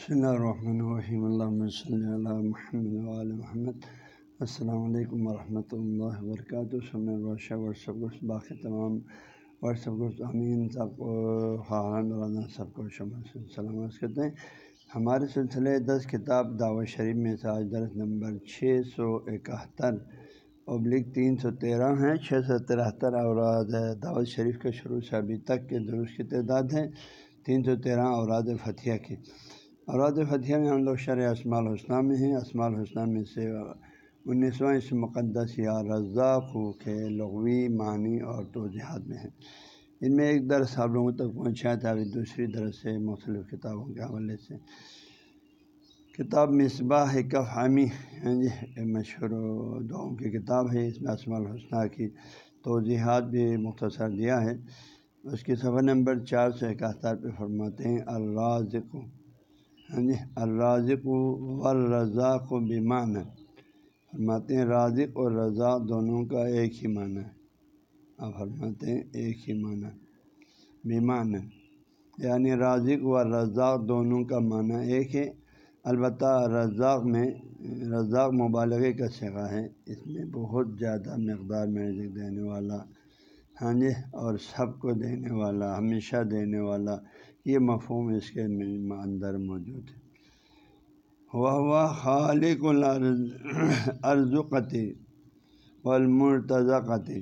بسم اللہ الرحمن الرحیم اللہ صلی اللہ محمد علیہ محمد السلام علیکم ورحمۃ اللہ وبرکاتہ سمن ورثہ ورثہ گرس باقی تمام ورثہ گرس امین سب کو خان مولانا سب کو سلامت کرتے ہیں ہمارے سلسلے دس کتاب دعوت شریف میں سے آج درس نمبر چھ سو اکہتر ابلک تین سو تیرہ ہیں، چھ سو ترہتر اوراد دعوت شریف کے شروع سے ابھی تک کے درست کی تعداد ہے تین سو تیرہ اوراد فتح کی۔ اوراد فتح میں ہم لوگ شرح اسماع الحسنہ میں ہیں۔ اسماع الحسنہ میں سے انیسواں اس مقدس یا رضا خو کے لغوی معنی اور توجہات میں ہیں۔ ان میں ایک درس آپ لوگوں تک پہنچا تھا، ابھی دوسری درس سے مختلف کتابوں کے حوالے سے۔ کتاب مصباح کف حامی ہیں جی مشہور دعاؤں کی کتاب ہے۔ اس میں اسماع الحسنہ کی توضیحات بھی مختصر دیا ہے۔ اس کی صفحہ نمبر چار سو اکہتر پہ فرماتے ہیں، الرازق ہاں جی الرازق والرزاق و بیمان فرماتے ہیں رازق اور رضا دونوں کا ایک ہی معنی ہے۔ آپ فرماتے ہیں ایک ہی معنی بیمان یعنی رازق و رزاق دونوں کا معنی ایک ہے۔ البتہ رزاق میں، رزاق مبالغے کا سگا ہے۔ اس میں بہت زیادہ مقدار میں رزق دینے والا ہاں جی اور سب کو دینے والا، ہمیشہ دینے والا یہ مفہوم اس کے اندر موجود ہے۔ ہوا ہوا خالق الرزقتی والمرتضقتی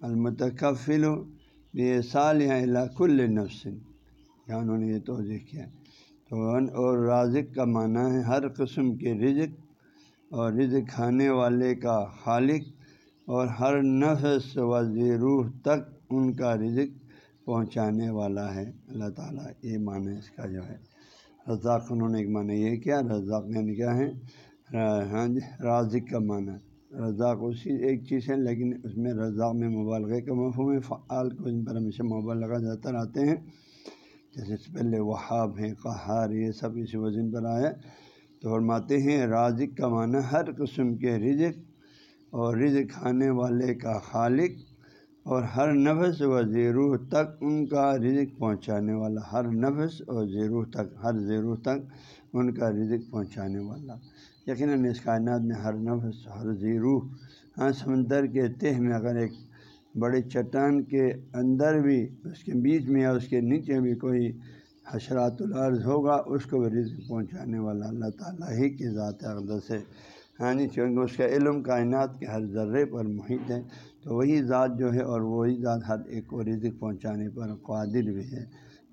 المتکفل یہ سال یا کل نفسن یہاں انہوں نے یہ توجہ کیا تو اور رازق کا معنی ہے ہر قسم کے رزق اور رزق کھانے والے کا خالق اور ہر نفس و روح تک ان کا رزق پہنچانے والا ہے۔ اللہ تعالیٰ یہ معنی اس کا جو ہے، رزاق، انہوں نے ایک معنی یہ کیا، رزاق یعنی کیا ہے؟ ہاں جی رازق کا معنی۔ رزاق اسی ایک چیز ہے، لیکن اس میں رزاق میں مبالغے کا مفہوم ہے فعال کو ان پر ہمیشہ مبالغہ زیادہ آتے ہیں۔ جیسے اس پہلے وہاب ہیں، قہار، یہ سب اسی وزن پر آیا۔ تو فرماتے ہیں، رازق کا معنی ہر قسم کے رزق اور رزق کھانے والے کا خالق اور ہر نفس و زیروح تک ان کا رزق پہنچانے والا، ہر نفس اور زیروح تک، ہر زیروح تک ان کا رزق پہنچانے والا۔ یقیناً اس کائنات میں ہر نفس، ہر زیروح ہاں سمندر کے تہ میں اگر ایک بڑے چٹان کے اندر بھی، اس کے بیچ میں یا اس کے نیچے بھی کوئی حشرات العرض ہوگا، اس کو بھی رزق پہنچانے والا اللہ تعالیٰ ہی کی ذات اقدس ہے۔ ہاں جی چونکہ اس کا علم کائنات کے ہر ذرے پر محیط ہے تو وہی ذات جو ہے اور وہی ذات ہر ایک کو رزق پہنچانے پر قادر بھی ہے۔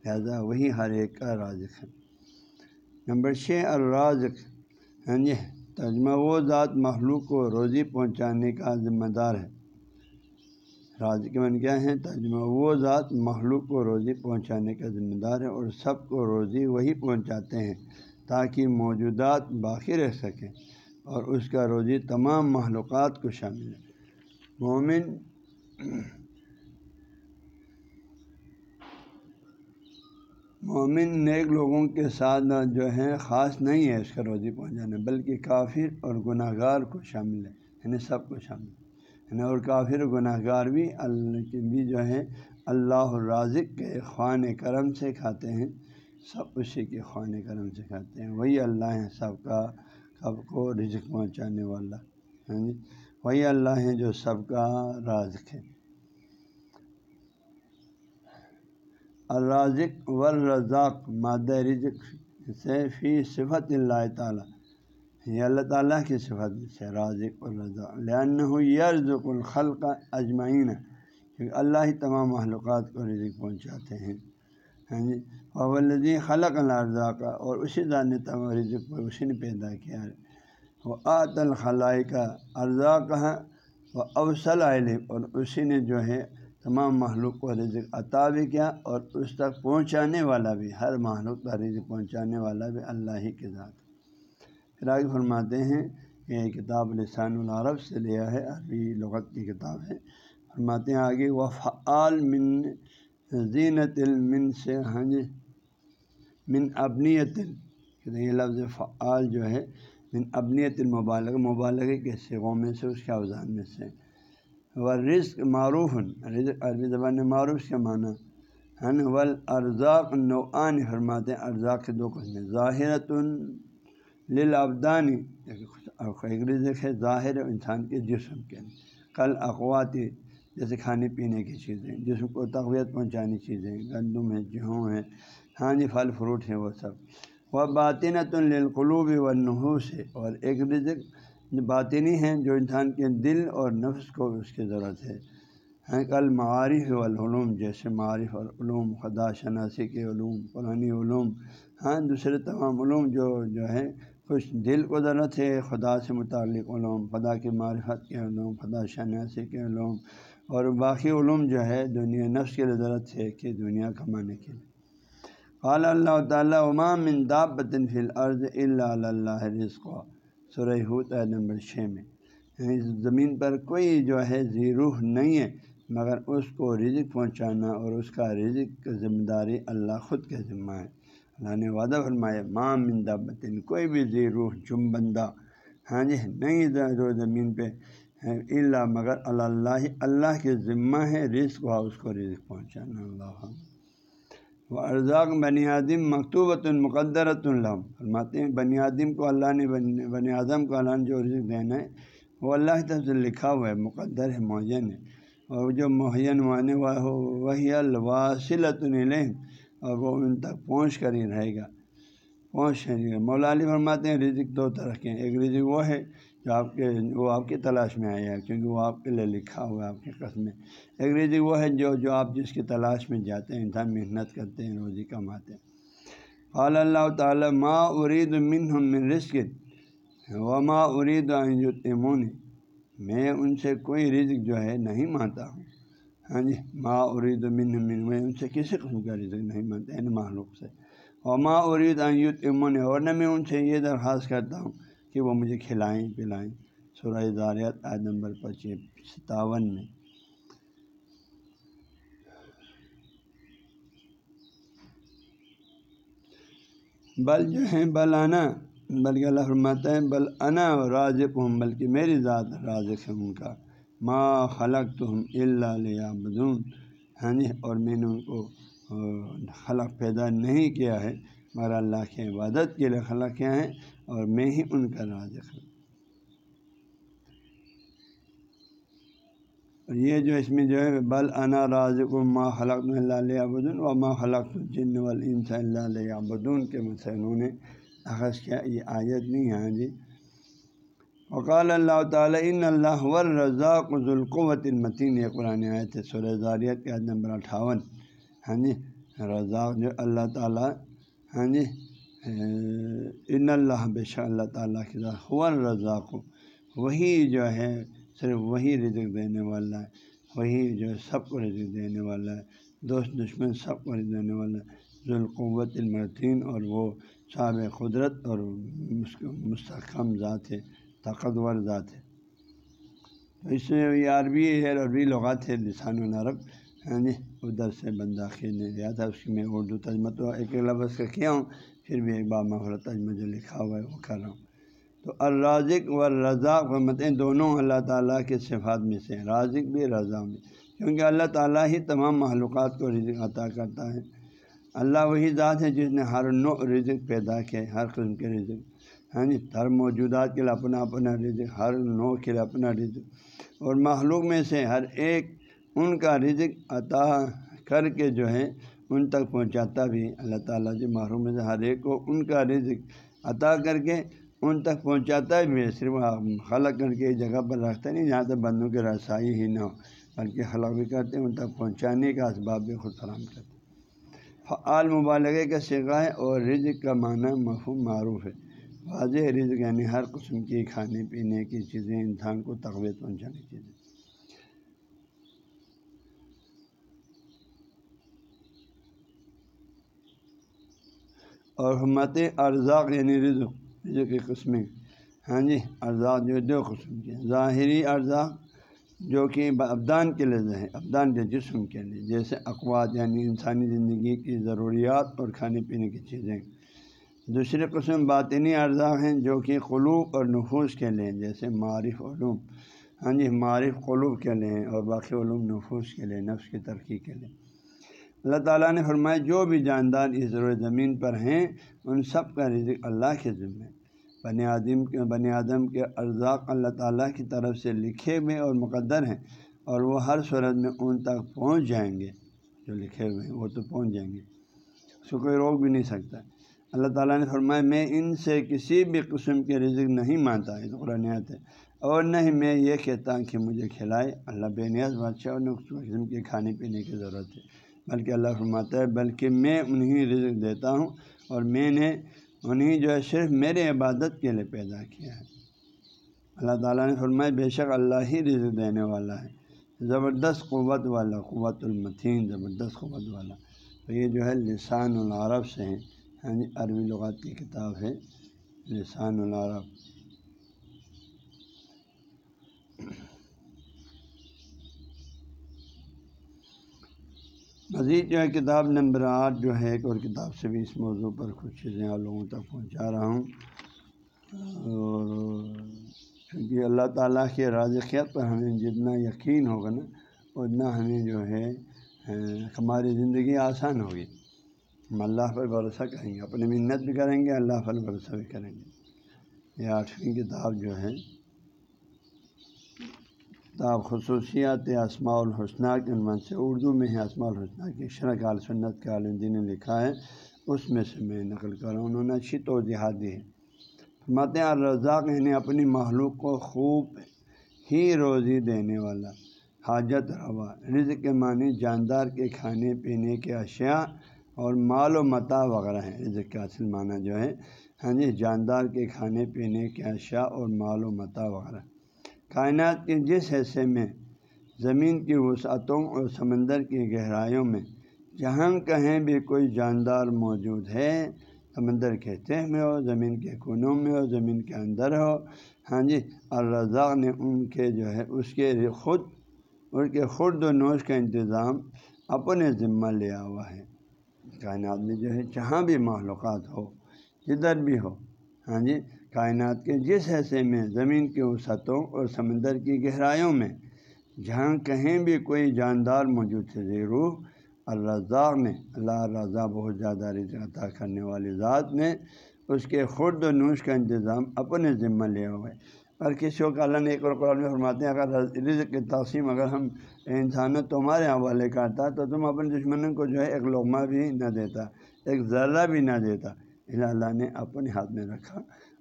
لہذا وہی ہر ایک کا رازق ہے۔ نمبر چھ، الرازق۔ ہاں جی ترجمہ وہ ذات مخلوق کو روزی پہنچانے کا ذمہ دار ہے۔ راز کے من کیا ہیں ترجمہ وہ ذات مخلوق کو روزی پہنچانے کا ذمہ دار ہے اور سب کو روزی وہی پہنچاتے ہیں تاکہ موجودات باقی رہ سکیں۔ اور اس کا روزی تمام معلومات کو شامل ہے۔ مومن مومن نیک لوگوں کے ساتھ جو ہے خاص نہیں ہے اس کا روزی پہنچانا بلکہ کافر اور گناہ گار کو شامل ہے یعنی سب کو شامل ہے۔ یعنی اور کافر گناہ گار بھی اللہ بھی جو ہے اللہ الرازق کے خوان کرم سے کھاتے ہیں، سب اسی کے خوان کرم سے کھاتے ہیں۔ وہی اللہ ہیں، سب کا سب کو رزق پہنچانے والا ہاں جی؟ وہی اللہ ہیں جو سب کا رازق ہے الرازق والرزاق، مادہ رزق سے فی صفت اللہ تعالیٰ۔ یہ اللہ تعالیٰ کی صفت سے رازق الرزاق لہن یرزق الخلق اجمعین۔ کیونکہ اللہ ہی تمام معلومات کو رزق پہنچاتے ہیں ہاں جی؟ وولدی خلق الرزاق اور اسی نے تمام رزق پر اسی نے پیدا کیا ہے۔ وہ آت الخلائی کا ارزاق ہے وہ اوسل علم اور اسی نے جو ہے تمام محلوق کو رزق عطا بھی کیا، اور اس تک پہنچانے والا بھی، ہر محلوق کا رزق پہنچانے والا بھی اللہ ہی کے ذات۔ پھر آگے فرماتے ہیں کہ یہ کتاب لسان العرب سے لیا ہے، عربی لغت کی کتاب ہے۔ فرماتے ہیں آگے وہ فعال من زینت المن سے ہاں جی من ابنیت یہ لفظ فعال جو ہے، من ابنیت المبالغ مبالغ کے سگوں میں سے، اس کے اوزان میں سے۔ و رزق معروف، رزق عربی زبان میں معروف کے معنی؟ ہاں، ہن ول ارزاق نوعان، فرماتے ہیں ارزاق کے دو قسم ظاہرت للابدانی یعنی ایک رزق ہے، ظاہر انسان کے جسم کے کل اقواتی جیسے کھانے پینے کی چیزیں، جسم کو تقویت پہنچانی چیزیں، گندم ہے جہوں ہیں ہاں جی پھل فروٹ ہیں وہ سب۔ وہ باطنت للقلوب و نحوس ہے۔ اور ایک رزق باطنی ہیں، جو انسان کے دل اور نفس کو اس کی ضرورت ہے۔ ہیں کل معارف والعلوم، جیسے معارف اور علوم خدا شناسی کے علوم قرآن علوم ہاں دوسرے تمام علوم جو جو ہے کچھ دل کو ضرورت ہے، خدا سے متعلق علوم، خدا کی معرفت کے علوم، خدا شناسی کے علوم۔ اور باقی علوم جو ہے، دنیا نفس کے لیے ضرورت ہے کہ دنیا کمانے کے لیے۔ قال اللہ تعالیٰ امام داب فی الارض اللہ اللہ رزق. سرح نمبر چھ میں. یعنی اس زمین پر کوئی جو ہے زیروح نہیں ہے، مگر اس کو رزق پہنچانا اور اس کا رزق کی ذمہ داری اللہ خود کے ذمہ ہے۔ اللہ نے وعدہ فرمایا ماں مندہ بطن کوئی بھی زی روح، جم بندہ ہاں جی نہیں جو زمین پہ اللہ مگر اللہ اللہ کے ذمہ ہے، رزق ہوا، اس کو رزق پہنچانا، اللہ وہ ارزاق بنی آدم مکتوبۃ المقدرۃ الحم فرماتے ہیں، بنی آدم کو اللہ نے بنی اعظم کو اللہ نے جو رزق دینا ہے، وہ اللہ کی طرف سے لکھا ہوا ہے، مقدر ہے، معین ہے۔ اور جو معین معنی ہوا ہو وہی الواصلۃ الم اور وہ ان تک پہنچ کر ہی رہے گا۔ پہنچ رہے گا۔ مولا علی فرماتے ہیں، رزق دو طرح کے ایک رزق وہ ہے جو آپ کے وہ آپ کی تلاش میں آیا ہے کیونکہ وہ آپ کے لیے لکھا ہوا ہے، آپ کی قسم میں۔ ایک رزق وہ ہے جو جو آپ جس کی تلاش میں جاتے ہیں، انسان محنت کرتے ہیں، روزی کماتے ہیں۔ قال اللہ تعالیٰ، ما ارید من من رزق و ما ارید یتمون میں ان سے کوئی رزق جو ہے نہیں مانتا ہوں۔ ہاں جی ماں ارید من من، میں ان سے کسی قسم کا رزق نہیں مانتا یعنی ان معلوم سے۔ اور ماں ارید امن اور نہ میں ان سے یہ درخواست کرتا ہوں۔ کہ وہ مجھے کھلائیں، پلائیں۔ سورہ داریات عید نمبر پچیس، ستاون میں۔ بل جو ہے بل آنا بلکہ اللہ فرماتا ہے، بل انا رازق ہوں بلکہ میری ذات رازق ہے ان کا۔ ما خلق تو ہم اللہ بدون ہاں جی اور میں نے ان کو خلق پیدا نہیں کیا ہے، مگر اللہ کی عبادت کے لیے خلق کیا ہے۔ اور میں ہی ان کا رازق ہوں۔ اور یہ جو اس میں جو ہے، بل انا رازق ما خلق اللہ علیہ بدن و ما خلق جن والانس اللہ علیہ بدون کے مسئلوں نے اخذ کیا۔ یہ آیت نہیں ہے ہاں جی۔ وقال اللہ تعالیٰ، ان اللہ ورزاق ذوالقوت المتین۔ یہ قرآن آیت ہے، سورہ زاریت کے عید نمبر اٹھاون۔ ہاں جی رزاق جو اللہ تعالیٰ ہاں جی ان اللہ بش اللہ تعالیٰ کے ساتھ رزاق وہی جو ہے، صرف وہی رزق دینے والا ہے، وہی جو ہے، سب کو رزق دینے والا ہے، دوست دشمن سب کو رزق دینے والا ہے۔ ذوالقوت المتین، اور وہ صاب قدرت اور مستحکم ذات ہے طاقتور ذات ہے۔ تو اس میں یہ عربی ہے عربی لغات ہے، لسان العرب ہاں جی ادھر سے بندہ خیر نے لیا تھا، اس کی میں اردو تجمہ تو ایک ایک لفظ کا کیا ہوں، پھر بھی ایک بار محرت تجمہ جو لکھا ہوا ہے وہ کر رہا ہوں۔ تو الرازق و رضاق و متیں دونوں اللہ تعالیٰ کے صفات میں سے رازق بھی رضا میں کیونکہ اللہ تعالیٰ ہی تمام معلومات کو رزق عطا کرتا ہے۔ اللہ وہی ذات ہے جس نے ہر نو رزق پیدا کیا، ہر قسم کے رزق۔ ہاں جی ہر موجودات کے لیے اپنا اپنا رزق، ہر نو کے لیے اپنا رزق۔ اور معلوم میں سے ہر ایک ان کا رزق عطا کر کے جو ہے ان تک پہنچاتا بھی اللہ تعالیٰ جو محروم میں سے ہر ایک کو ان کا رزق عطا کر کے ان تک پہنچاتا بھی صرف خلق کر کے ایک جگہ پر رکھتا نہیں، جہاں تک بندوں کی رسائی ہی نہ ہو، بلکہ خلق بھی کرتے ہیں، ان تک پہنچانے کا اسباب بھی خود فراہم کرتے فعال مبالغے کا سگا ہے اور رزق کا معنی مفہوم معروف ہے۔ واضح رزق یعنی ہر قسم کی کھانے پینے کی چیزیں، انسان کو تقویت پہنچانے کی چیزیں۔ اور حمت ارزاق یعنی رزق رزق کی قسمیں۔ ہاں جی ارزاق جو دو قسم کے ظاہری ارزاق جو کہ ابدان کے لیے ہے ابدان کے جسم کے لیے جیسے اقوات یعنی انسانی زندگی کی ضروریات اور کھانے پینے کی چیزیں۔ دوسرے قسم باطنی اعضاء ہیں جو کہ قلوب اور نفوس کے لیے جیسے معرف علوم۔ ہاں جی معرف قلوب کے لیے اور باقی علوم نفوس کے لیے نفس کی ترقی کے لیے اللہ تعالیٰ نے فرمایا، جو بھی جاندار اس روز زمین پر ہیں، ان سب کا رزق اللہ کے ذمے بنی آدم کے بنی آدم کے ارزاق اللہ تعالیٰ کی طرف سے لکھے ہوئے اور مقدر ہیں اور وہ ہر صورت میں ان تک پہنچ جائیں گے۔ جو لکھے ہوئے ہیں، وہ تو پہنچ جائیں گے۔ اس کو کوئی روک بھی نہیں سکتا۔ اللہ تعالیٰ نے فرمایا، میں ان سے کسی بھی قسم کے رزق نہیں مانتا ہے قرآن ہے۔ اور نہ ہی میں یہ کہتا کہ مجھے کھلائے۔ اللہ بے نیاز بادشاہ اور قسم کے کھانے پینے کی ضرورت ہے۔ بلکہ اللہ فرماتا ہے، بلکہ میں انہیں رزق دیتا ہوں اور میں نے انہیں جو ہے صرف میرے عبادت کے لیے پیدا کیا ہے۔ اللہ تعالیٰ نے فرمایا، بے شک اللہ ہی رزق دینے والا ہے۔ زبردست قوت والا، قوت المتین، زبردست قوت والا۔ تو یہ جو ہے لسان العرب سے ہیں ہاں جی یعنی عربی لغات کی کتاب ہے، لسان العرب۔ مزید جو ہے کتاب نمبر آٹھ جو ہے ایک اور کتاب سے بھی اس موضوع پر کچھ چیزیں آپ لوگوں تک پہنچا رہا ہوں۔ اور کیونکہ اللہ تعالیٰ کے رازقیت پر ہمیں جتنا یقین ہوگا نا، اتنا ہمیں جو ہے ہماری زندگی آسان ہوگی۔ ہم اللہ پر بھروسہ کریں گے، اپنی منت بھی کریں گے، اللہ پر بھروسہ بھی کریں گے۔ یہ آٹھویں کتاب جو ہے کتاب خصوصیات اسماع الحسنہ کے عنوان سے اردو میں ہے۔ اسماع الحسنہ کی شرک عال سنت کے عالمدین نے لکھا ہے۔ اس میں سے میں نقل کر رہا ہوں۔ انہوں نے اچھی توجہات دی ہے مت الرزاق نے اپنی معلوم کو خوب ہی روزی دینے والا، حاجت روا، رزق کے معنی جاندار کے کھانے پینے کے اشیاء اور مال و متا وغیرہ ہیں۔ رزق کا اصل معنی جو ہے ہاں جی جاندار کے کھانے پینے کے اشیاء اور مال و متا وغیرہ۔ کائنات کے جس حصے میں، زمین کی وسعتوں اور سمندر کی گہرائیوں میں، جہاں کہیں بھی کوئی جاندار موجود ہے، سمندر کے تہ میں ہو، زمین کے کونوں میں ہو، زمین کے اندر ہو۔ ہاں جی الرزاق نے ان کے جو ہے، اس کے خود، ان کے خرد و نوش کا انتظام اپنے ذمہ لیا ہوا ہے۔ کائنات میں جو ہے، جہاں بھی معلومات ہو، جدھر بھی ہو ہاں جی کائنات کے جس حصے میں زمین کی وسعتوں اور سمندر کی گہرائیوں میں، جہاں کہیں بھی کوئی جاندار موجود تھے ضرور الرزاق نے، اللہ رضا بہت زیادہ رزق عطا کرنے والی ذات نے اس کے خرد و نوش کا انتظام اپنے ذمہ لیا ہوا ہے اور کسی کو اللہ نے ایک اور قرآن میں فرماتے ہیں، اگر رزق کی تقسیم اگر ہم انسانوں تمہارے حوالے کرتا تو تم اپنے دشمنوں کو جو ہے ایک لغمہ بھی نہ دیتا، ایک ذرہ بھی نہ دیتا۔ اللہ نے اپنے ہاتھ میں رکھا۔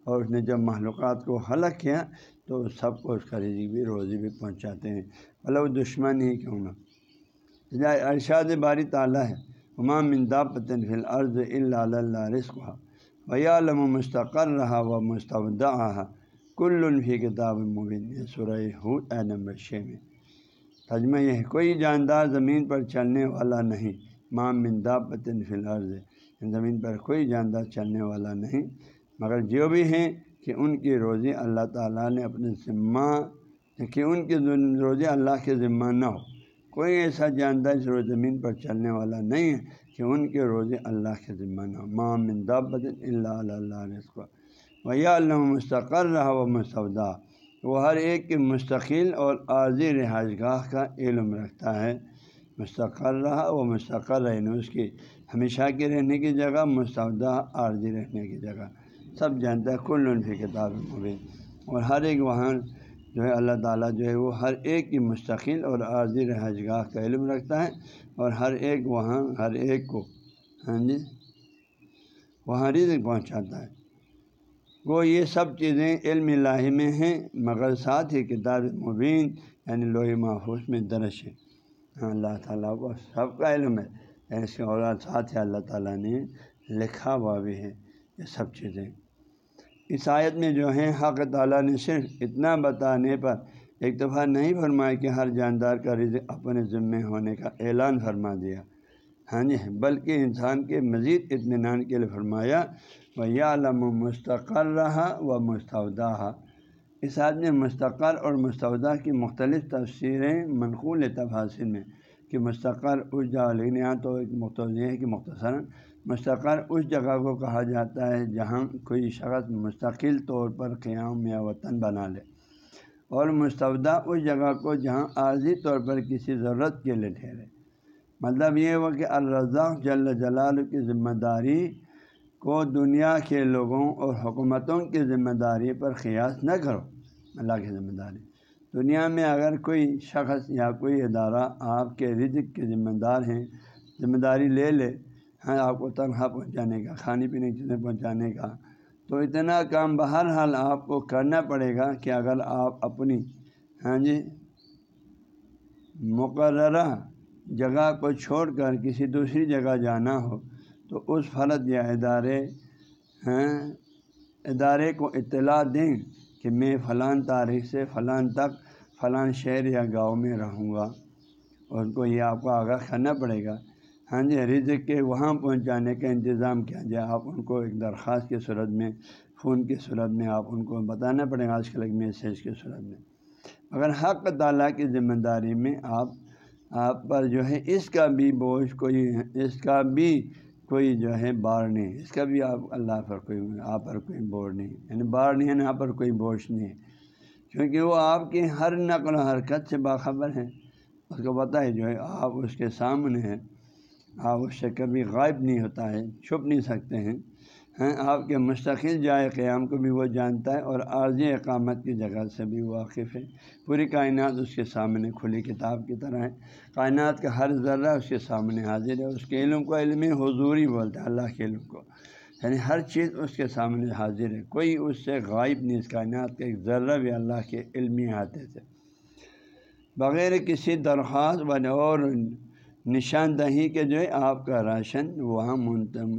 اور اس نے جب معلومات کو حلق کیا تو سب کو اس کا رزق بھی، روزی بھی پہنچاتے ہیں۔ بھلا وہ دشمن ہی کیوں نہ؟ ارشاد باری تعالیٰ ہے امام مندا فی العرض اللہ رسق ویا علم و مستقر رہا و مستعودہ کل الفی کتاب مبین سرح اے نمبر چھ میں۔ تجمہ یہ کوئی جاندار زمین پر چلنے والا نہیں مام مندا فی العرض زمین پر کوئی جاندار چلنے والا نہیں۔ مگر جو بھی ہیں کہ ان کی روزی اللہ تعالیٰ نے اپنے ذمہ کہ ان کی روزی اللہ کے ذمہ نہ ہو۔ کوئی ایسا جاندار اس روز زمین پر چلنے والا نہیں ہے کہ ان کے روزی اللہ کے ذمہ نہ ہو۔ مام اللہ اللہ رسق ویا اللہ مستقر رہا و مسودہ وہ ہر ایک کی مستقل اور عارضی رہائش گاہ کا علم رکھتا ہے۔ مستقل رہا وہ مستقل رہنے، اس کی ہمیشہ کی رہنے کی جگہ مستودہ عارضی رہنے کی جگہ۔ سب جانتا ہے، کل ان کی کتاب مبین اور ہر ایک وہاں جو ہے، اللہ تعالیٰ جو ہے، وہ ہر ایک کی مستقل اور عارضی رہائش گاہ کا علم رکھتا ہے۔ اور ہر ایک وہاں، ہر ایک کو ہاں جی وہاں رزق پہنچاتا ہے۔ وہ یہ سب چیزیں علم اللہ میں ہیں، مگر ساتھ ہی کتاب مبین یعنی لوہی محفوظ میں درج ہے ہاں اللہ تعالیٰ کو سب کا علم ہے۔ یعنی اس کے اور ساتھ ہی اللہ تعالیٰ نے لکھا ہوا بھی ہے، یہ سب چیزیں۔ عیسائیت میں جو ہیں، حق تعالیٰ نے صرف اتنا بتانے پر ایک دفعہ نہیں فرمایا کہ ہر جاندار کا رزق اپنے ذمے ہونے کا اعلان فرما دیا۔ ہاں جی بلکہ انسان کے مزید اطمینان کے لیے فرمایا وہ یا علم مستقر رہا و مستودہ اس آدمی مستقر اور مستودہ کی مختلف تفسیریں منقول تفاصر میں کہ مستقر اس جگہ لیکن یہاں تو ایک مختصر ہے کہ مختصراً مستقر اس جگہ کو کہا جاتا ہے جہاں کوئی شخص مستقل طور پر قیام یا وطن بنا لے اور مستودہ اس جگہ کو جہاں عارضی طور پر کسی ضرورت کے لیے ٹھہرے۔ مطلب یہ ہوا کہ الرزاق جل جلال کی ذمہ داری کو دنیا کے لوگوں اور حکومتوں کی ذمہ داری پر قیاس نہ کرو۔ اللہ کی ذمہ داری۔ دنیا میں اگر کوئی شخص یا کوئی ادارہ آپ کے رزق کے ذمہ دار ہیں، ذمہ داری لے لے ہاں آپ کو تنخواہ پہنچانے کا، کھانے پینے کی چیزیں پہنچانے کا، تو اتنا کام بہرحال آپ کو کرنا پڑے گا کہ اگر آپ اپنی ہاں جی مقررہ جگہ کو چھوڑ کر کسی دوسری جگہ جانا ہو، تو اس فرد یا ادارے ہیں ادارے کو اطلاع دیں کہ میں فلاں تاریخ سے فلاں تک فلاں شہر یا گاؤں میں رہوں گا۔ اور ان کو یہ آپ کو آگاہ کرنا پڑے گا۔ ہاں جی رزق کے وہاں پہنچانے کا انتظام کیا جائے، آپ ان کو ایک درخواست کی صورت میں، فون کی صورت میں آپ ان کو بتانا پڑے گا، آج کل ایک میسیج کی صورت میں۔ اگر حق تعالیٰ کی ذمہ داری میں آپ آپ پر جو ہے اس کا بھی بوجھ، کوئی اس کا بھی کوئی جو ہے بار نہیں، اس کا بھی آپ اللہ پر کوئی، آپ پر کوئی بوجھ نہیں۔ یعنی بار نہیں ہے آپ پر کوئی بوجھ نہیں۔ ہے کیونکہ وہ آپ کی ہر نقل و حرکت سے باخبر ہے اس کو پتہ ہے جو ہے، آپ اس کے سامنے ہیں۔ آپ اس سے کبھی غائب نہیں ہوتا ہے، چھپ نہیں سکتے ہیں۔ ہیں، آپ کے مستقل جائے قیام کو بھی وہ جانتا ہے اور عارضی اقامت کی جگہ سے بھی واقف ہے۔ پوری کائنات اس کے سامنے کھلی کتاب کی طرح ہے۔ کائنات کا ہر ذرہ اس کے سامنے حاضر ہے۔ اس کے علم کو علم حضوری بولتا ہے اللہ کے علم کو۔ یعنی ہر چیز اس کے سامنے حاضر ہے۔ کوئی اس سے غائب نہیں، اس کائنات کا ایک ذرہ بھی اللہ کے علمی ہاتھے سے بغیر کسی درخواست و اور نشاندہی کے جو ہے آپ کا راشن وہاں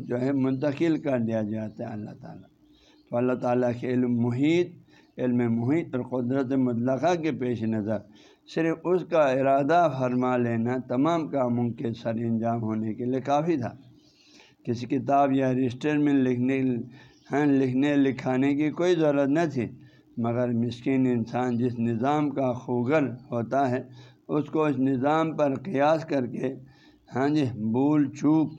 جو ہے منتقل کر دیا جاتا ہے اللہ تعالیٰ۔ تو اللہ تعالیٰ کے علم محیط علم محیط اور قدرت مطلقہ کے پیش نظر۔ صرف اس کا ارادہ فرما لینا تمام کاموں کے سر انجام ہونے کے لیے کافی تھا۔ کسی کتاب یا رجسٹر میں لکھنے ہاں لکھنے لکھانے کی کوئی ضرورت نہ تھی۔ مگر مسکین انسان جس نظام کا خوگر ہوتا ہے اس کو اس نظام پر قیاس کر کے ہاں جی بول چوک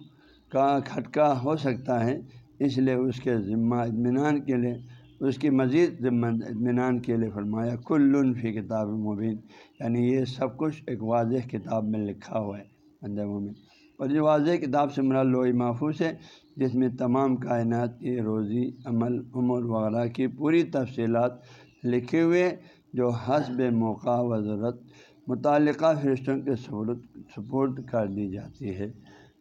کا کھٹکا ہو سکتا ہے۔ اس لیے اس کے ذمہ اطمینان کے لیے، اس کی مزید ذمہ اطمینان کے لیے فرمایا، کل فی کتاب مبین۔ یعنی یہ سب کچھ ایک واضح کتاب میں لکھا ہوا ہے اندر مبین اور یہ واضح کتاب سے مرا لوئی محفوظ ہے، جس میں تمام کائنات کی روزی، عمل، عمر وغیرہ کی پوری تفصیلات لکھے ہوئے جو حسب موقع و ضرورت متعلقہ فرشتوں کے سہولت سپورٹ کر دی جاتی ہے۔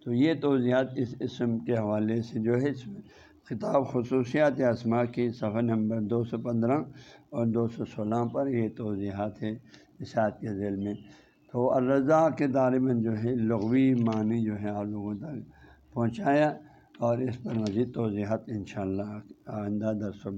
تو یہ توضیحات اس اسم کے حوالے سے جو ہے خطاب خصوصیات اسما کی صفحہ نمبر دو سو پندرہ اور دو سو سولہ پر یہ توضیحات ہے اشاعت کے ذیل میں۔ تو الرضا کے دار میں جو ہے، لغوی معنی جو ہے، آپ لوگوں تک پہنچایا اور اس پر مزید توضیحات انشاءاللہ آئندہ درس